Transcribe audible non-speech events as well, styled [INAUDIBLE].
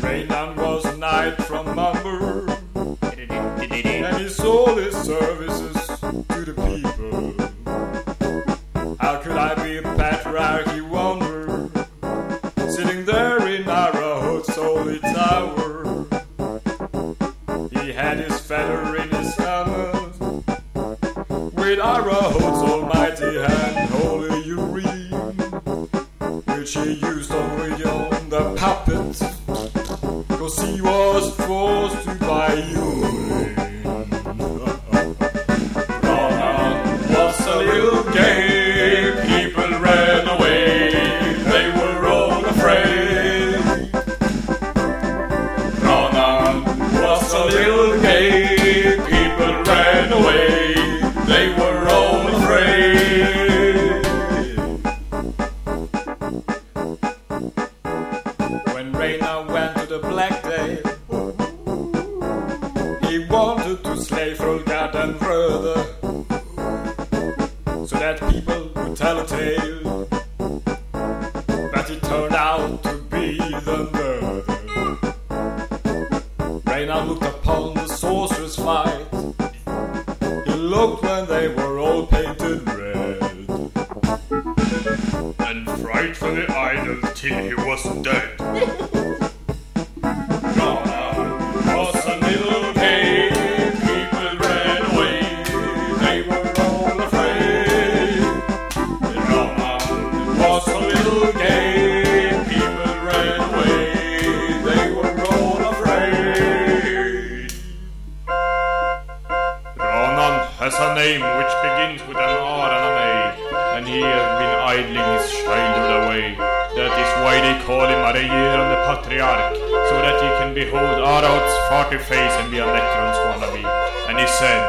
Ranan was a knight from Umber, and he sold his services to the people. How could I be a patriarch, he wondered, sitting there in Araho's holy tower? He had his feather in his helmet, with Araho's almighty hand, which he used over on the puppet, cause he was forced to by Joorin. Wanted to slay Frolgard and Röder, so that people would tell a tale. But it turned out to be the murder. Ranan looked upon the sorcerers fight. He looked when they were all painted red. And frightfully idle till he was dead. [LAUGHS] was a little gay, people ran away, they were all afraid. Ranan has a name which begins with an R and an A, and he has been idling his childhood away. That is why they call him a regerande patriarch, so that he can behold Araut's farty face and be a Necron's wannabe. And he said,